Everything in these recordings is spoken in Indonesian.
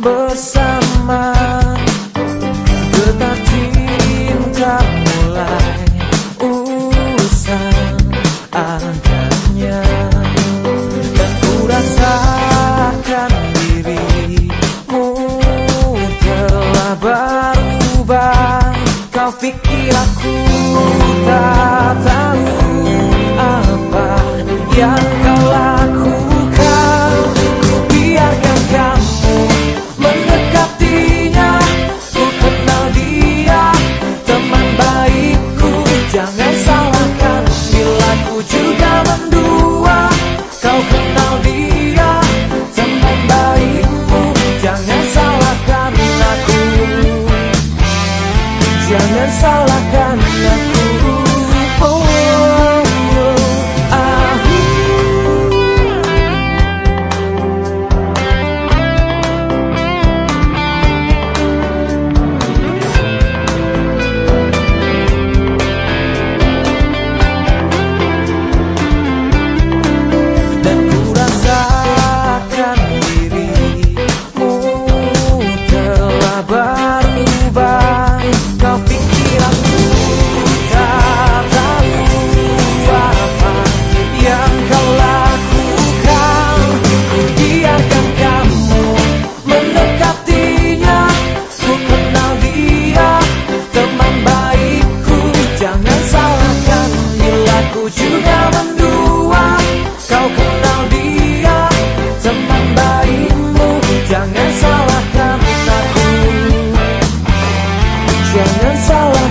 bersama. Getar cinta mulai usang adanya. Dan ku rasakan dirimu telah berubah. Kau pikir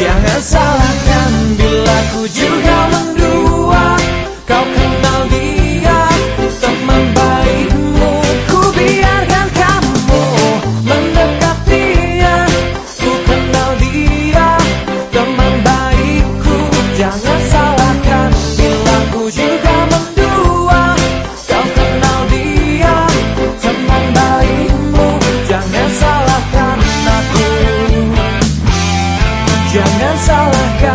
Jangan salahkan bila ku jatuh Jangan salahkan